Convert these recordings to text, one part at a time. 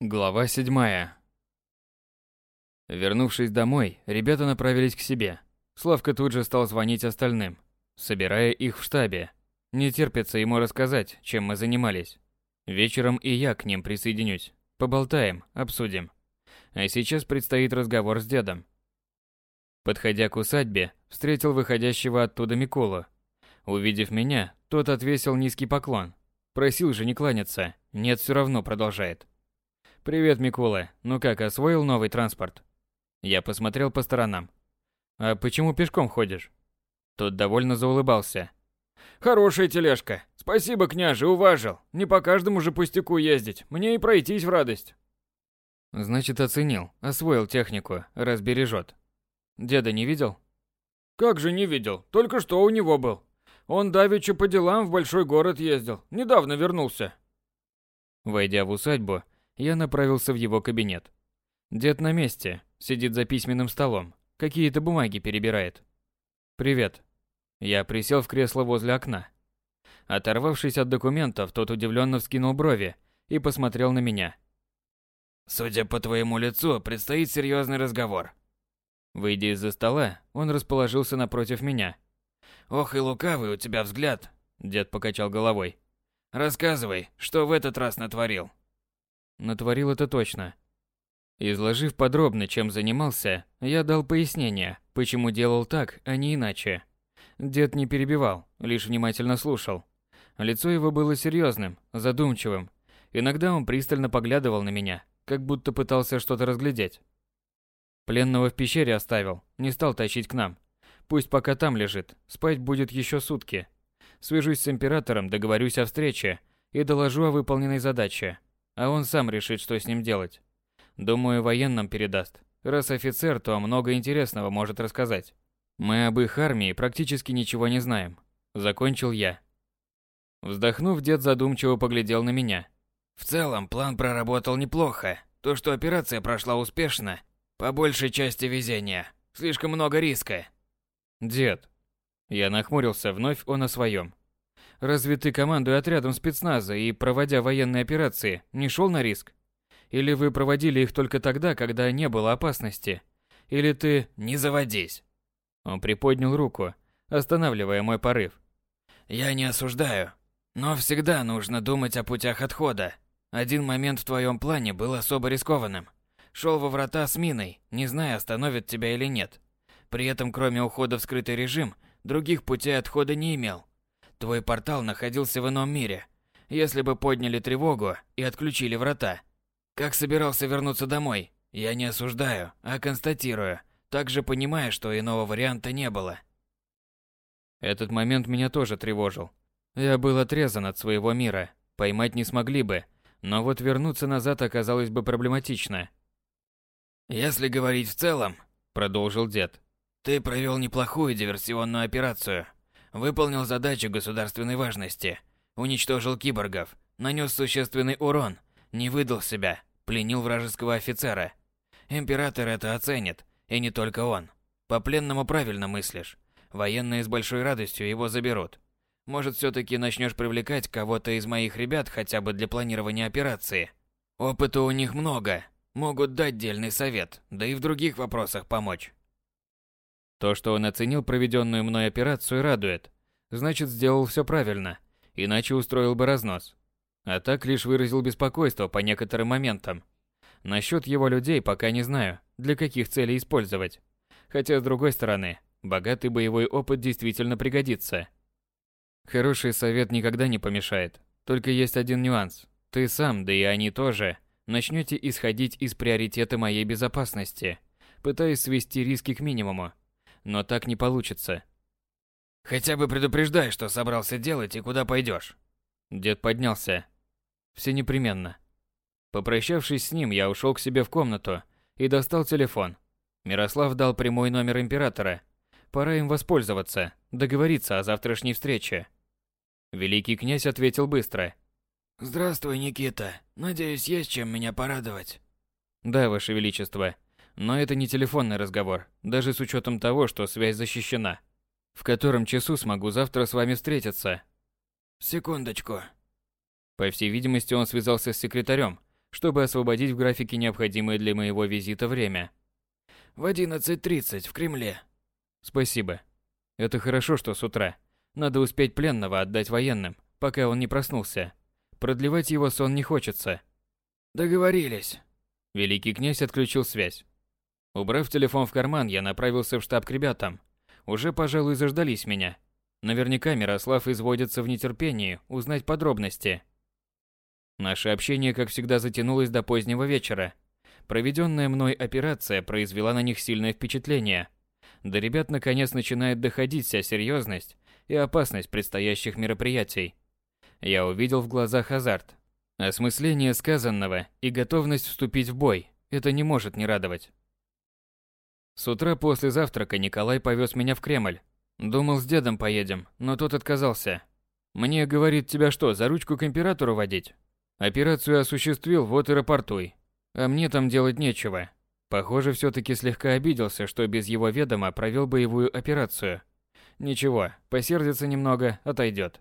Глава седьмая. Вернувшись домой, ребята направились к себе. Славка тут же стал звонить остальным, собирая их в штабе. Не терпится ему рассказать, чем мы занимались. Вечером и я к ним присоединюсь. Поболтаем, обсудим. А сейчас предстоит разговор с дедом. Подходя к усадьбе, встретил выходящего оттуда Миколу. Увидев меня, тот отвесил низкий поклон. Просил же не кланяться, нет, все равно продолжает. «Привет, Микола. Ну как, освоил новый транспорт?» Я посмотрел по сторонам. «А почему пешком ходишь?» Тот довольно заулыбался. «Хорошая тележка. Спасибо, княже, уважил. Не по каждому же пустяку ездить. Мне и пройтись в радость». Значит, оценил, освоил технику, разбережет. Деда не видел? Как же не видел? Только что у него был. Он давеча по делам в большой город ездил. Недавно вернулся. Войдя в усадьбу, я направился в его кабинет. Дед на месте, сидит за письменным столом, какие-то бумаги перебирает. «Привет». Я присел в кресло возле окна. Оторвавшись от документов, тот удивленно вскинул брови и посмотрел на меня. «Судя по твоему лицу, предстоит серьезный разговор». Выйдя из-за стола, он расположился напротив меня. «Ох и лукавый у тебя взгляд», — дед покачал головой. «Рассказывай, что в этот раз натворил?» Натворил это точно. Изложив подробно, чем занимался, я дал пояснение, почему делал так, а не иначе. Дед не перебивал, лишь внимательно слушал. Лицо его было серьезным, задумчивым. Иногда он пристально поглядывал на меня, как будто пытался что-то разглядеть. Пленного в пещере оставил, не стал тащить к нам. Пусть пока там лежит, спать будет еще сутки. Свяжусь с императором, договорюсь о встрече и доложу о выполненной задаче а он сам решит, что с ним делать. Думаю, военным передаст. Раз офицер, то много интересного может рассказать. Мы об их армии практически ничего не знаем. Закончил я. Вздохнув, дед задумчиво поглядел на меня. В целом, план проработал неплохо. То, что операция прошла успешно, по большей части везения. Слишком много риска. Дед. Я нахмурился, вновь он о своем. Разве ты, командуя отрядом спецназа и проводя военные операции, не шел на риск? Или вы проводили их только тогда, когда не было опасности? Или ты... Не заводись. Он приподнял руку, останавливая мой порыв. Я не осуждаю, но всегда нужно думать о путях отхода. Один момент в твоем плане был особо рискованным. Шел во врата с миной, не зная, остановит тебя или нет. При этом, кроме ухода в скрытый режим, других путей отхода не имел. Твой портал находился в ином мире. Если бы подняли тревогу и отключили врата. Как собирался вернуться домой? Я не осуждаю, а констатирую, также понимая, что иного варианта не было. Этот момент меня тоже тревожил. Я был отрезан от своего мира, поймать не смогли бы, но вот вернуться назад оказалось бы проблематично. «Если говорить в целом», — продолжил дед, — «ты провел неплохую диверсионную операцию. Выполнил задачу государственной важности. Уничтожил киборгов, нанес существенный урон, не выдал себя, пленил вражеского офицера. Император это оценит, и не только он. По пленному правильно мыслишь. Военные с большой радостью его заберут. Может, все-таки начнешь привлекать кого-то из моих ребят хотя бы для планирования операции. Опыта у них много. Могут дать дельный совет, да и в других вопросах помочь. То, что он оценил проведенную мной операцию, радует. Значит, сделал все правильно, иначе устроил бы разнос. А так лишь выразил беспокойство по некоторым моментам. Насчет его людей пока не знаю, для каких целей использовать. Хотя, с другой стороны, богатый боевой опыт действительно пригодится. Хороший совет никогда не помешает. Только есть один нюанс. Ты сам, да и они тоже, начнете исходить из приоритета моей безопасности, пытаясь свести риски к минимуму но так не получится. Хотя бы предупреждай, что собрался делать и куда пойдешь. Дед поднялся. Все непременно. Попрощавшись с ним, я ушел к себе в комнату и достал телефон. Мирослав дал прямой номер императора. Пора им воспользоваться, договориться о завтрашней встрече. Великий князь ответил быстро. «Здравствуй, Никита. Надеюсь, есть чем меня порадовать». «Да, Ваше Величество. Но это не телефонный разговор, даже с учетом того, что связь защищена. В котором часу смогу завтра с вами встретиться? Секундочку. По всей видимости, он связался с секретарем, чтобы освободить в графике необходимое для моего визита время. В 11.30 в Кремле. Спасибо. Это хорошо, что с утра. Надо успеть пленного отдать военным, пока он не проснулся. Продлевать его сон не хочется. Договорились. Великий князь отключил связь. Убрав телефон в карман, я направился в штаб к ребятам. Уже, пожалуй, заждались меня. Наверняка Мирослав изводится в нетерпении узнать подробности. Наше общение, как всегда, затянулось до позднего вечера. Проведенная мной операция произвела на них сильное впечатление. До ребят наконец начинает доходить вся серьезность и опасность предстоящих мероприятий. Я увидел в глазах азарт. Осмысление сказанного и готовность вступить в бой – это не может не радовать. С утра после завтрака Николай повез меня в Кремль. Думал, с дедом поедем, но тот отказался. Мне, говорит, тебя что, за ручку к императору водить? Операцию осуществил, вот и рапортуй. А мне там делать нечего. Похоже, все-таки слегка обиделся, что без его ведома провел боевую операцию. Ничего, посердится немного, отойдет.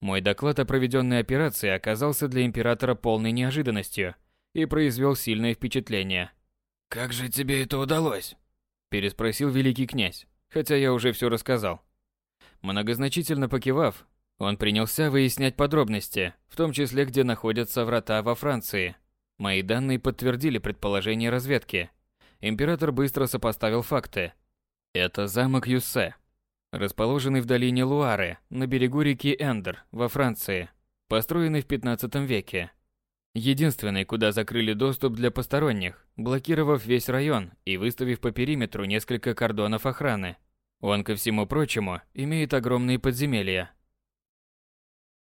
Мой доклад о проведенной операции оказался для императора полной неожиданностью и произвел сильное впечатление. «Как же тебе это удалось?» – переспросил великий князь, хотя я уже все рассказал. Многозначительно покивав, он принялся выяснять подробности, в том числе, где находятся врата во Франции. Мои данные подтвердили предположение разведки. Император быстро сопоставил факты. Это замок Юссе, расположенный в долине Луары, на берегу реки Эндер, во Франции, построенный в 15 веке. Единственный, куда закрыли доступ для посторонних, блокировав весь район и выставив по периметру несколько кордонов охраны. Он, ко всему прочему, имеет огромные подземелья.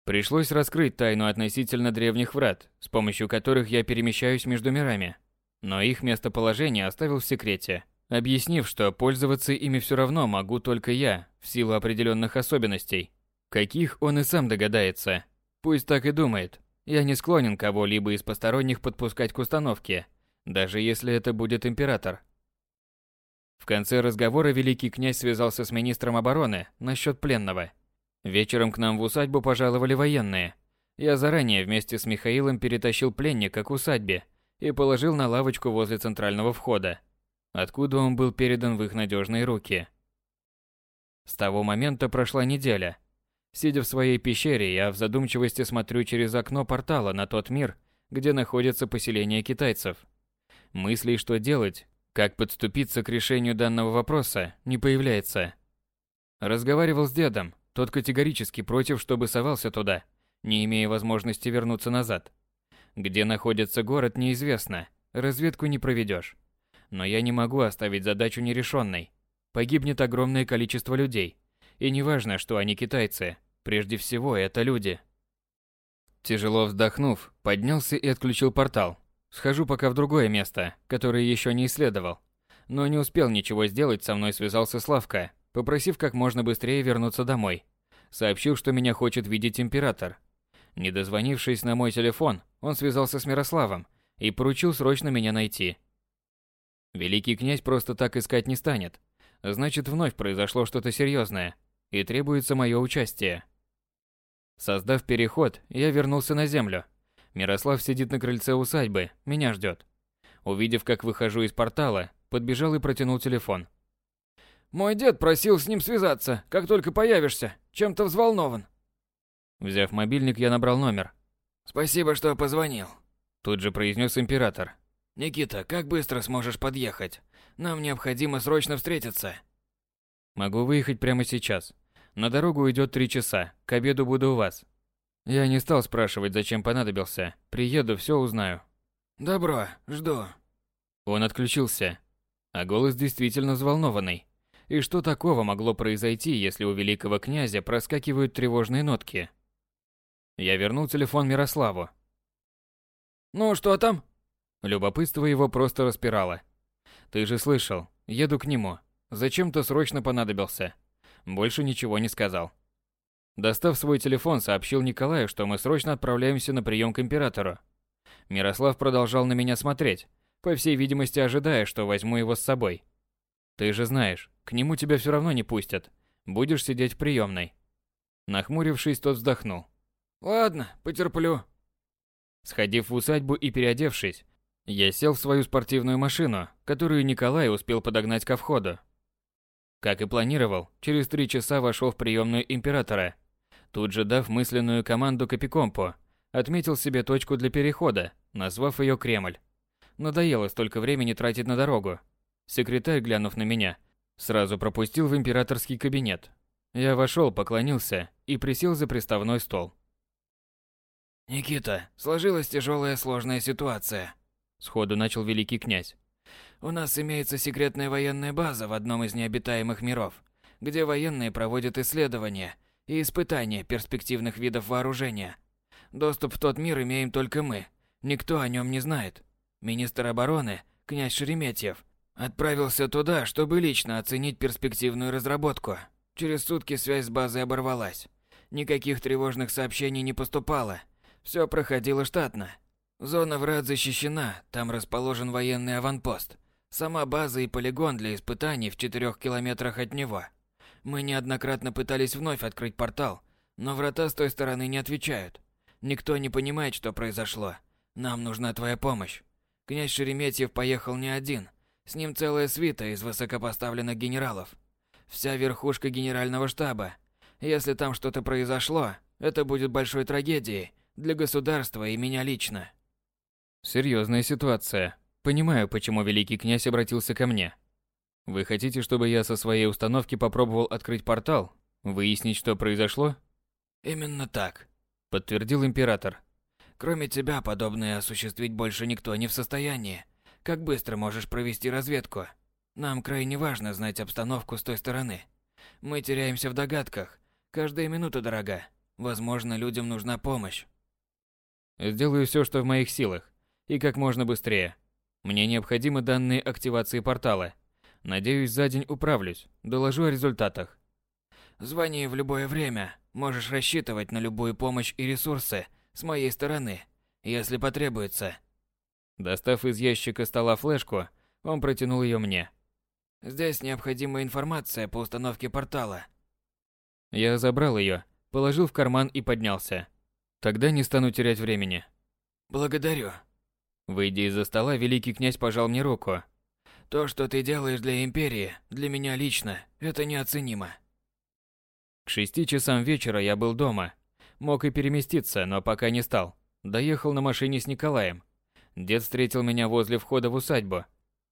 Пришлось раскрыть тайну относительно древних врат, с помощью которых я перемещаюсь между мирами. Но их местоположение оставил в секрете объяснив, что пользоваться ими все равно могу только я, в силу определенных особенностей, каких он и сам догадается. Пусть так и думает. Я не склонен кого-либо из посторонних подпускать к установке, даже если это будет император. В конце разговора великий князь связался с министром обороны насчет пленного. Вечером к нам в усадьбу пожаловали военные. Я заранее вместе с Михаилом перетащил пленника к усадьбе и положил на лавочку возле центрального входа откуда он был передан в их надежные руки. С того момента прошла неделя. Сидя в своей пещере, я в задумчивости смотрю через окно портала на тот мир, где находится поселение китайцев. Мыслей, что делать, как подступиться к решению данного вопроса, не появляется. Разговаривал с дедом, тот категорически против, чтобы совался туда, не имея возможности вернуться назад. Где находится город, неизвестно, разведку не проведешь. Но я не могу оставить задачу нерешенной. Погибнет огромное количество людей. И неважно, что они китайцы, прежде всего это люди. Тяжело вздохнув, поднялся и отключил портал. Схожу пока в другое место, которое еще не исследовал. Но не успел ничего сделать, со мной связался Славка, попросив как можно быстрее вернуться домой. Сообщил, что меня хочет видеть император. Не дозвонившись на мой телефон, он связался с Мирославом и поручил срочно меня найти. Великий князь просто так искать не станет. Значит, вновь произошло что-то серьезное, и требуется мое участие. Создав переход, я вернулся на землю. Мирослав сидит на крыльце усадьбы, меня ждет. Увидев, как выхожу из портала, подбежал и протянул телефон. «Мой дед просил с ним связаться, как только появишься. Чем-то взволнован». Взяв мобильник, я набрал номер. «Спасибо, что позвонил», – тут же произнес император. «Никита, как быстро сможешь подъехать? Нам необходимо срочно встретиться». «Могу выехать прямо сейчас. На дорогу уйдет три часа. К обеду буду у вас». Я не стал спрашивать, зачем понадобился. Приеду, все узнаю. «Добро, жду». Он отключился. А голос действительно взволнованный. И что такого могло произойти, если у великого князя проскакивают тревожные нотки? Я вернул телефон Мирославу. «Ну, что там?» Любопытство его просто распирало. «Ты же слышал, еду к нему. Зачем-то срочно понадобился». Больше ничего не сказал. Достав свой телефон, сообщил Николаю, что мы срочно отправляемся на прием к императору. Мирослав продолжал на меня смотреть, по всей видимости ожидая, что возьму его с собой. «Ты же знаешь, к нему тебя все равно не пустят. Будешь сидеть в приемной». Нахмурившись, тот вздохнул. «Ладно, потерплю. Сходив в усадьбу и переодевшись, я сел в свою спортивную машину, которую Николай успел подогнать ко входу. Как и планировал, через три часа вошел в приемную императора. Тут же дав мысленную команду Капикомпу, отметил себе точку для перехода, назвав ее Кремль. Надоело столько времени тратить на дорогу. Секретарь, глянув на меня, сразу пропустил в императорский кабинет. Я вошел, поклонился и присел за приставной стол. «Никита, сложилась тяжелая сложная ситуация», – сходу начал великий князь. «У нас имеется секретная военная база в одном из необитаемых миров, где военные проводят исследования и испытания перспективных видов вооружения. Доступ в тот мир имеем только мы, никто о нем не знает. Министр обороны, князь Шереметьев, отправился туда, чтобы лично оценить перспективную разработку. Через сутки связь с базой оборвалась. Никаких тревожных сообщений не поступало. Все проходило штатно. Зона врат защищена, там расположен военный аванпост. Сама база и полигон для испытаний в четырех километрах от него. Мы неоднократно пытались вновь открыть портал, но врата с той стороны не отвечают. Никто не понимает, что произошло. Нам нужна твоя помощь. Князь Шереметьев поехал не один. С ним целая свита из высокопоставленных генералов. Вся верхушка генерального штаба. Если там что-то произошло, это будет большой трагедией для государства и меня лично. Серьезная ситуация. Понимаю, почему великий князь обратился ко мне. Вы хотите, чтобы я со своей установки попробовал открыть портал, выяснить, что произошло? Именно так, подтвердил император. Кроме тебя, подобное осуществить больше никто не в состоянии. Как быстро можешь провести разведку? Нам крайне важно знать обстановку с той стороны. Мы теряемся в догадках. Каждая минута дорога. Возможно, людям нужна помощь. Сделаю все, что в моих силах. И как можно быстрее. Мне необходимы данные активации портала. Надеюсь, за день управлюсь. Доложу о результатах. Звони в любое время. Можешь рассчитывать на любую помощь и ресурсы – с моей стороны, если потребуется. Достав из ящика стола флешку, он протянул ее мне. Здесь необходимая информация по установке портала. Я забрал ее, положил в карман и поднялся. Тогда не стану терять времени. Благодарю. Выйдя из-за стола, великий князь пожал мне руку. То, что ты делаешь для империи, для меня лично, это неоценимо. К шести часам вечера я был дома, Мог и переместиться, но пока не стал. Доехал на машине с Николаем. Дед встретил меня возле входа в усадьбу.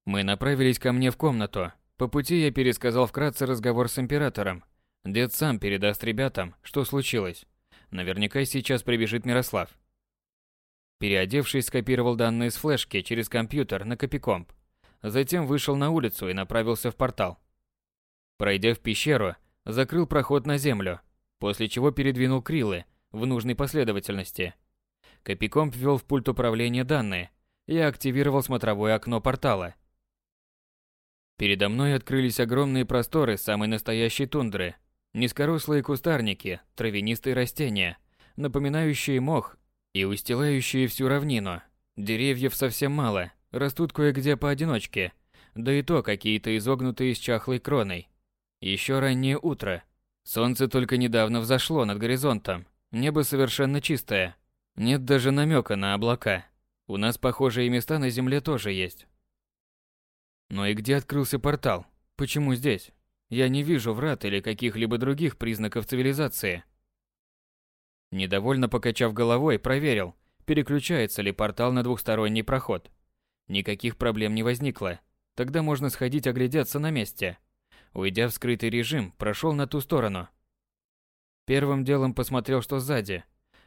Мы направились ко мне в комнату. По пути я пересказал вкратце разговор с императором. Дед сам передаст ребятам, что случилось. Наверняка сейчас прибежит Мирослав. Переодевшись, скопировал данные с флешки через компьютер на копикомп. Затем вышел на улицу и направился в портал. Пройдя в пещеру, закрыл проход на землю, после чего передвинул крилы в нужной последовательности. Копикомп ввел в пульт управления данные и активировал смотровое окно портала. Передо мной открылись огромные просторы самой настоящей тундры. Низкорослые кустарники, травянистые растения, напоминающие мох и устилающие всю равнину. Деревьев совсем мало, растут кое-где поодиночке, да и то какие-то изогнутые с чахлой кроной. Еще раннее утро. Солнце только недавно взошло над горизонтом, Небо совершенно чистое. Нет даже намека на облака. У нас похожие места на Земле тоже есть. Но и где открылся портал? Почему здесь? Я не вижу врат или каких-либо других признаков цивилизации. Недовольно покачав головой, проверил, переключается ли портал на двухсторонний проход. Никаких проблем не возникло. Тогда можно сходить оглядеться на месте. Уйдя в скрытый режим, прошел на ту сторону. Первым делом посмотрел, что сзади.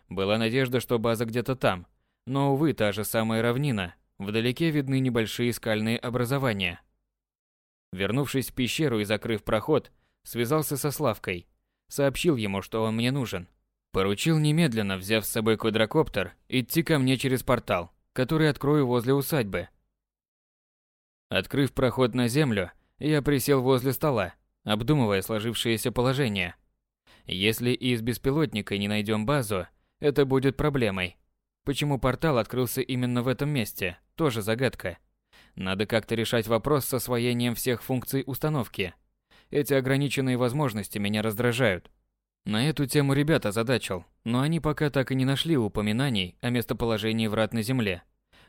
Была надежда, что база где-то там, но, увы, та же самая равнина. Вдалеке видны небольшие скальные образования. Вернувшись в пещеру и закрыв проход, связался со Славкой. Сообщил ему, что он мне нужен. Поручил немедленно, взяв с собой квадрокоптер, идти ко мне через портал, который открою возле усадьбы. Открыв проход на землю, я присел возле стола, обдумывая сложившееся положение. Если из беспилотника не найдем базу, это будет проблемой. Почему портал открылся именно в этом месте, тоже загадка. Надо как-то решать вопрос с освоением всех функций установки. Эти ограниченные возможности меня раздражают. На эту тему ребята задачил, но они пока так и не нашли упоминаний о местоположении врат на земле.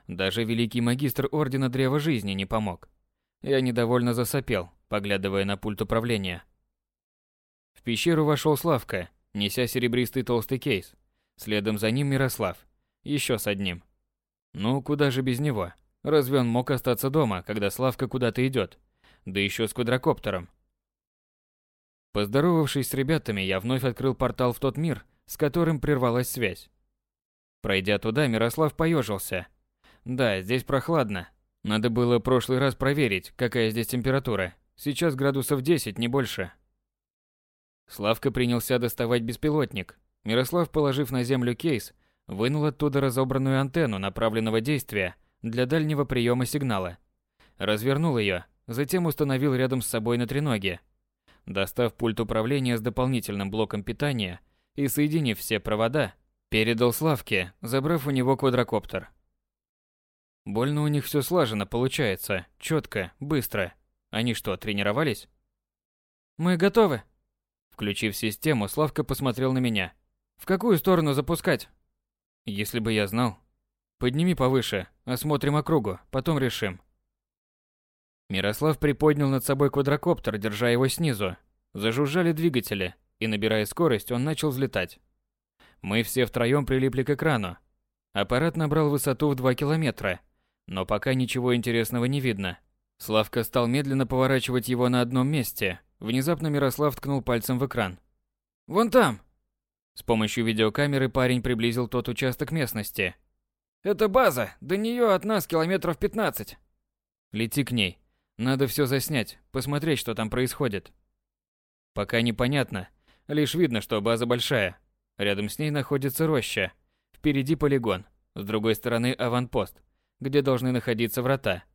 Даже великий магистр Ордена Древа Жизни не помог. Я недовольно засопел, поглядывая на пульт управления. В пещеру вошел Славка, неся серебристый толстый кейс. Следом за ним Мирослав, еще с одним. Ну, куда же без него? Разве он мог остаться дома, когда Славка куда-то идет? Да еще с квадрокоптером. Поздоровавшись с ребятами, я вновь открыл портал в тот мир, с которым прервалась связь. Пройдя туда, Мирослав поежился. Да, здесь прохладно. Надо было прошлый раз проверить, какая здесь температура. Сейчас градусов 10, не больше. Славка принялся доставать беспилотник. Мирослав, положив на землю кейс, вынул оттуда разобранную антенну направленного действия для дальнего приема сигнала. Развернул ее, затем установил рядом с собой на треноге. Достав пульт управления с дополнительным блоком питания и соединив все провода, передал Славке, забрав у него квадрокоптер. Больно у них все слажено получается, четко, быстро. Они что, тренировались? Мы готовы. Включив систему, Славка посмотрел на меня. В какую сторону запускать? Если бы я знал. Подними повыше, осмотрим округу, потом решим. Мирослав приподнял над собой квадрокоптер, держа его снизу. Зажужжали двигатели, и набирая скорость, он начал взлетать. Мы все втроем прилипли к экрану. Аппарат набрал высоту в 2 километра, но пока ничего интересного не видно. Славка стал медленно поворачивать его на одном месте. Внезапно Мирослав ткнул пальцем в экран. «Вон там!» С помощью видеокамеры парень приблизил тот участок местности. «Это база, до нее от нас километров 15. Лети к ней. Надо все заснять, посмотреть, что там происходит. Пока непонятно, лишь видно, что база большая. Рядом с ней находится роща. Впереди полигон, с другой стороны аванпост, где должны находиться врата.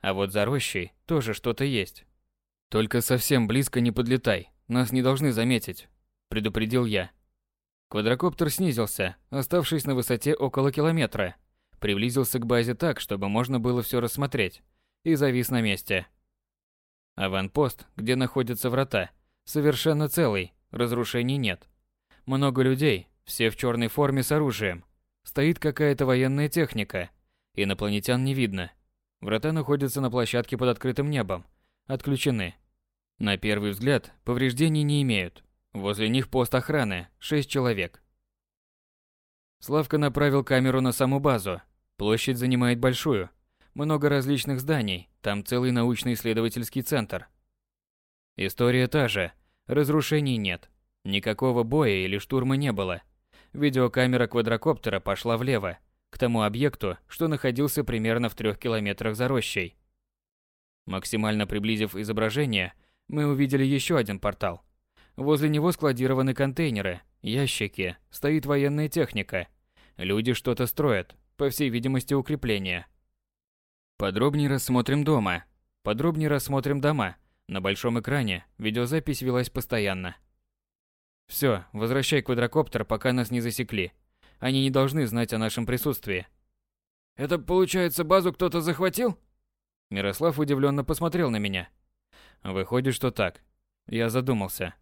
А вот за рощей тоже что-то есть. Только совсем близко не подлетай, нас не должны заметить, предупредил я. Квадрокоптер снизился, оставшись на высоте около километра. Приблизился к базе так, чтобы можно было все рассмотреть, и завис на месте. Аванпост, где находятся врата, совершенно целый, разрушений нет. Много людей, все в черной форме с оружием. Стоит какая-то военная техника. Инопланетян не видно. Врата находятся на площадке под открытым небом. Отключены. На первый взгляд, повреждений не имеют. Возле них пост охраны, шесть человек. Славка направил камеру на саму базу. Площадь занимает большую. Много различных зданий, там целый научно-исследовательский центр. История та же. Разрушений нет. Никакого боя или штурма не было. Видеокамера квадрокоптера пошла влево, к тому объекту, что находился примерно в трех километрах за рощей. Максимально приблизив изображение, мы увидели еще один портал. Возле него складированы контейнеры, ящики, стоит военная техника. Люди что-то строят, по всей видимости укрепления. Подробнее рассмотрим дома. Подробнее рассмотрим дома. На большом экране видеозапись велась постоянно. Все, возвращай квадрокоптер, пока нас не засекли. Они не должны знать о нашем присутствии. Это получается, базу кто-то захватил? Мирослав удивленно посмотрел на меня. Выходит, что так. Я задумался.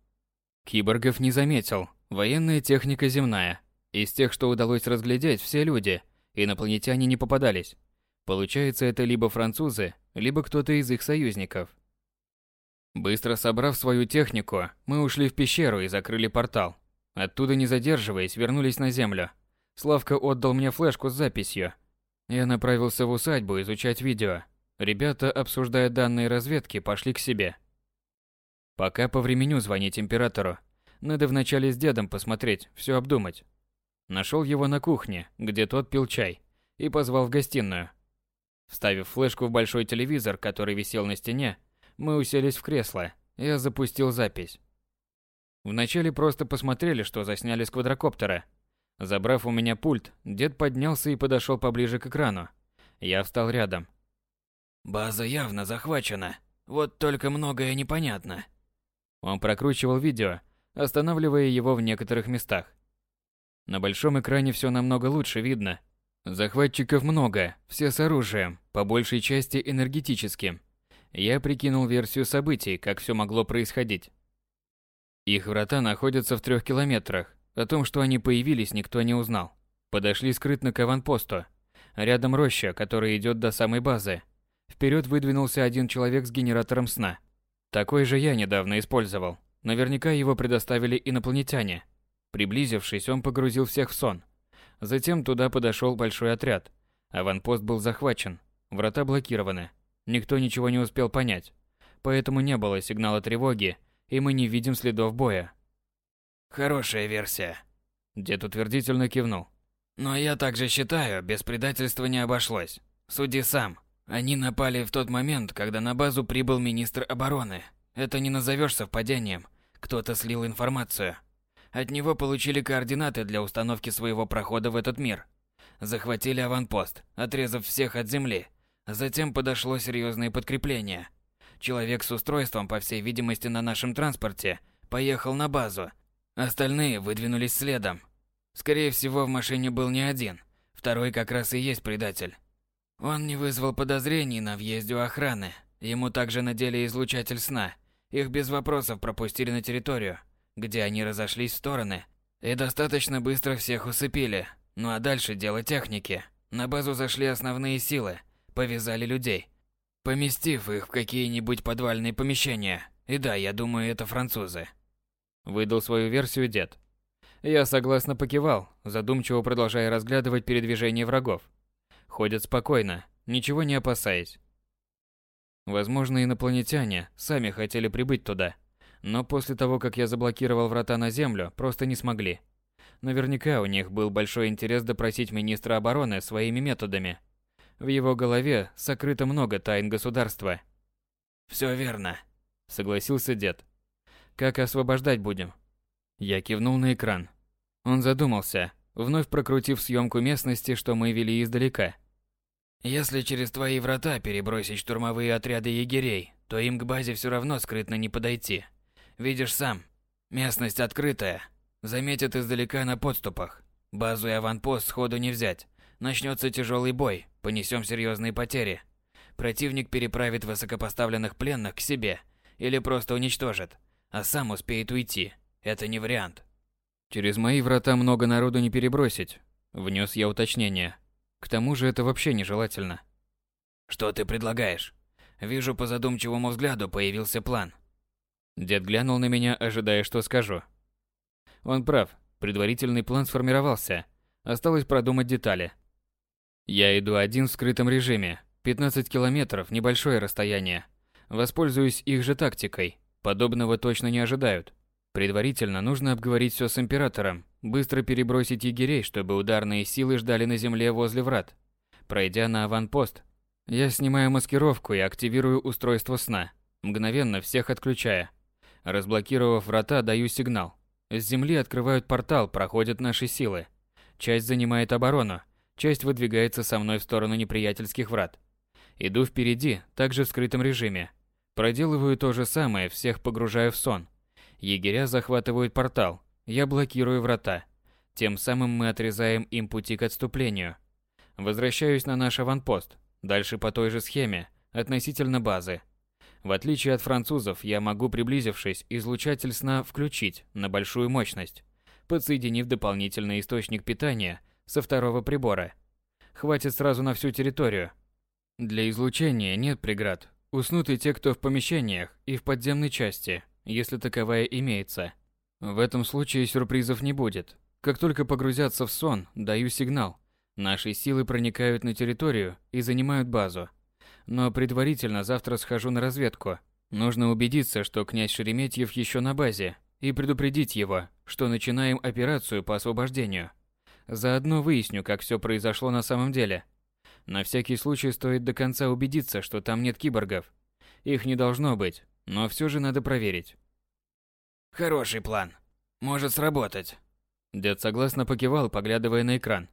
Киборгов не заметил. Военная техника земная. Из тех, что удалось разглядеть, все люди. Инопланетяне не попадались. Получается, это либо французы, либо кто-то из их союзников. Быстро собрав свою технику, мы ушли в пещеру и закрыли портал. Оттуда, не задерживаясь, вернулись на землю. Славка отдал мне флешку с записью. Я направился в усадьбу изучать видео. Ребята, обсуждая данные разведки, пошли к себе. Пока по времени звонить императору. Надо вначале с дедом посмотреть, все обдумать. Нашел его на кухне, где тот пил чай, и позвал в гостиную. Вставив флешку в большой телевизор, который висел на стене, мы уселись в кресло. Я запустил запись. Вначале просто посмотрели, что засняли с квадрокоптера. Забрав у меня пульт, дед поднялся и подошел поближе к экрану. Я встал рядом. «База явно захвачена. Вот только многое непонятно», он прокручивал видео, останавливая его в некоторых местах. На большом экране все намного лучше видно. Захватчиков много, все с оружием, по большей части энергетическим. Я прикинул версию событий, как все могло происходить. Их врата находятся в трех километрах. О том, что они появились, никто не узнал. Подошли скрытно к аванпосту. Рядом роща, которая идет до самой базы. Вперед выдвинулся один человек с генератором сна. Такой же я недавно использовал. Наверняка его предоставили инопланетяне. Приблизившись, он погрузил всех в сон. Затем туда подошел большой отряд. Аванпост был захвачен. Врата блокированы. Никто ничего не успел понять. Поэтому не было сигнала тревоги, и мы не видим следов боя. Хорошая версия. Дед утвердительно кивнул. Но я также считаю, без предательства не обошлось. Суди сам. Они напали в тот момент, когда на базу прибыл министр обороны. Это не назовешь совпадением. Кто-то слил информацию. От него получили координаты для установки своего прохода в этот мир. Захватили аванпост, отрезав всех от земли. Затем подошло серьезное подкрепление. Человек с устройством, по всей видимости, на нашем транспорте, поехал на базу. Остальные выдвинулись следом. Скорее всего, в машине был не один. Второй как раз и есть предатель. Он не вызвал подозрений на въезде у охраны. Ему также надели излучатель сна. Их без вопросов пропустили на территорию, где они разошлись в стороны. И достаточно быстро всех усыпили. Ну а дальше дело техники. На базу зашли основные силы, повязали людей, поместив их в какие-нибудь подвальные помещения. И да, я думаю, это французы. Выдал свою версию дед. Я согласно покивал, задумчиво продолжая разглядывать передвижение врагов. Ходят спокойно, ничего не опасаясь. Возможно, инопланетяне сами хотели прибыть туда, но после того, как я заблокировал врата на Землю, просто не смогли. Наверняка у них был большой интерес допросить министра обороны своими методами. В его голове сокрыто много тайн государства. Все верно, согласился дед. Как освобождать будем? Я кивнул на экран. Он задумался, вновь прокрутив съемку местности, что мы вели издалека. Если через твои врата перебросить штурмовые отряды егерей, то им к базе все равно скрытно не подойти. Видишь сам, местность открытая. Заметят издалека на подступах. Базу и аванпост сходу не взять. Начнется тяжелый бой, понесем серьезные потери. Противник переправит высокопоставленных пленных к себе или просто уничтожит, а сам успеет уйти. Это не вариант. Через мои врата много народу не перебросить, внес я уточнение. К тому же это вообще нежелательно. Что ты предлагаешь? Вижу по задумчивому взгляду появился план. Дед глянул на меня, ожидая, что скажу. Он прав. Предварительный план сформировался. Осталось продумать детали. Я иду один в скрытом режиме. 15 километров – небольшое расстояние. Воспользуюсь их же тактикой. Подобного точно не ожидают. Предварительно нужно обговорить все с императором, быстро перебросить егерей, чтобы ударные силы ждали на земле возле врат. Пройдя на аванпост, я снимаю маскировку и активирую устройство сна, мгновенно всех отключая. Разблокировав врата, даю сигнал. С земли открывают портал, проходят наши силы. Часть занимает оборону, часть выдвигается со мной в сторону неприятельских врат. Иду впереди, также в скрытом режиме. Проделываю то же самое, всех погружаю в сон. Егеря захватывают портал, я блокирую врата. Тем самым мы отрезаем им пути к отступлению. Возвращаюсь на наш аванпост, дальше по той же схеме, относительно базы. В отличие от французов, я могу, приблизившись, излучатель сна включить на большую мощность, подсоединив дополнительный источник питания со второго прибора. Хватит сразу на всю территорию. Для излучения нет преград. Уснут и те, кто в помещениях и в подземной части – если таковая имеется. В этом случае сюрпризов не будет. Как только погрузятся в сон, даю сигнал. Наши силы проникают на территорию и занимают базу. Но предварительно завтра схожу на разведку. Нужно убедиться, что князь Шереметьев еще на базе, и предупредить его, что начинаем операцию по освобождению. Заодно выясню, как все произошло на самом деле. На всякий случай стоит до конца убедиться, что там нет киборгов. Их не должно быть, но все же надо проверить. Хороший план. Может сработать. Дед согласно покивал, поглядывая на экран.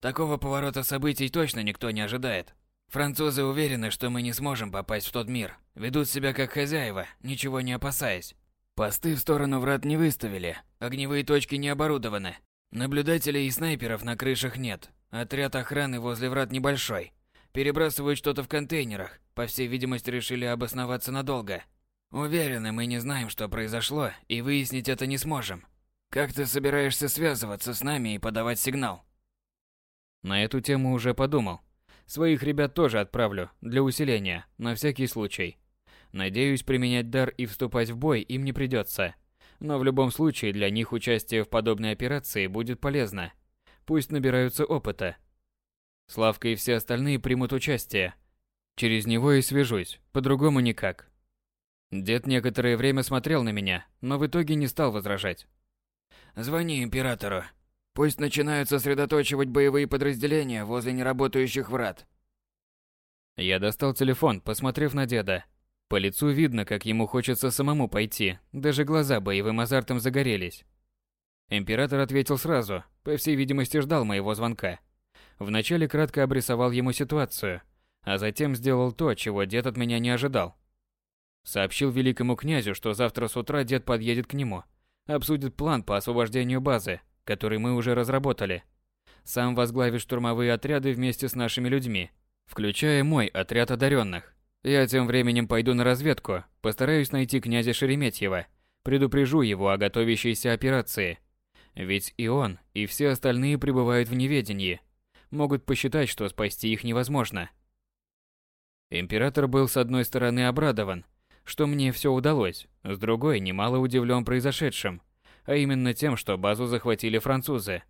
Такого поворота событий точно никто не ожидает. Французы уверены, что мы не сможем попасть в тот мир. Ведут себя как хозяева, ничего не опасаясь. Посты в сторону врат не выставили, огневые точки не оборудованы. Наблюдателей и снайперов на крышах нет. Отряд охраны возле врат небольшой. Перебрасывают что-то в контейнерах. По всей видимости, решили обосноваться надолго. Уверены, мы не знаем, что произошло, и выяснить это не сможем. Как ты собираешься связываться с нами и подавать сигнал? На эту тему уже подумал. Своих ребят тоже отправлю, для усиления, на всякий случай. Надеюсь, применять дар и вступать в бой им не придется. Но в любом случае для них участие в подобной операции будет полезно. Пусть набираются опыта. Славка и все остальные примут участие. Через него и свяжусь, по-другому никак. Дед некоторое время смотрел на меня, но в итоге не стал возражать. «Звони императору. Пусть начинают сосредоточивать боевые подразделения возле неработающих врат». Я достал телефон, посмотрев на деда. По лицу видно, как ему хочется самому пойти, даже глаза боевым азартом загорелись. Император ответил сразу, по всей видимости ждал моего звонка. Вначале кратко обрисовал ему ситуацию, а затем сделал то, чего дед от меня не ожидал. Сообщил великому князю, что завтра с утра дед подъедет к нему, обсудит план по освобождению базы, который мы уже разработали. Сам возглавит штурмовые отряды вместе с нашими людьми, включая мой отряд одаренных. Я тем временем пойду на разведку, постараюсь найти князя Шереметьева, предупрежу его о готовящейся операции. Ведь и он, и все остальные пребывают в неведении. Могут посчитать, что спасти их невозможно. Император был с одной стороны обрадован, что мне все удалось, с другой немало удивлен произошедшим, а именно тем, что базу захватили французы.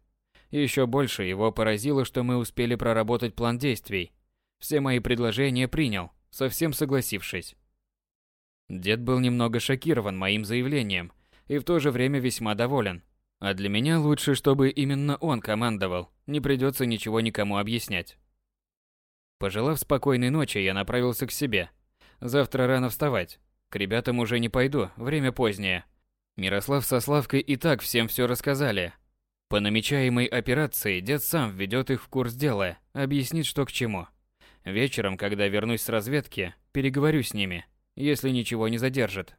Еще больше его поразило, что мы успели проработать план действий. Все мои предложения принял, совсем согласившись. Дед был немного шокирован моим заявлением и в то же время весьма доволен. А для меня лучше, чтобы именно он командовал, не придется ничего никому объяснять. Пожелав спокойной ночи, я направился к себе. Завтра рано вставать. К ребятам уже не пойду, время позднее. Мирослав со Славкой и так всем все рассказали. По намечаемой операции дед сам введет их в курс дела, объяснит, что к чему. Вечером, когда вернусь с разведки, переговорю с ними, если ничего не задержит.